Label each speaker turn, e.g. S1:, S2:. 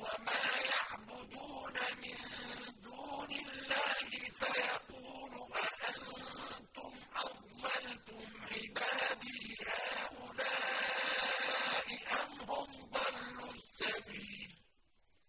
S1: وما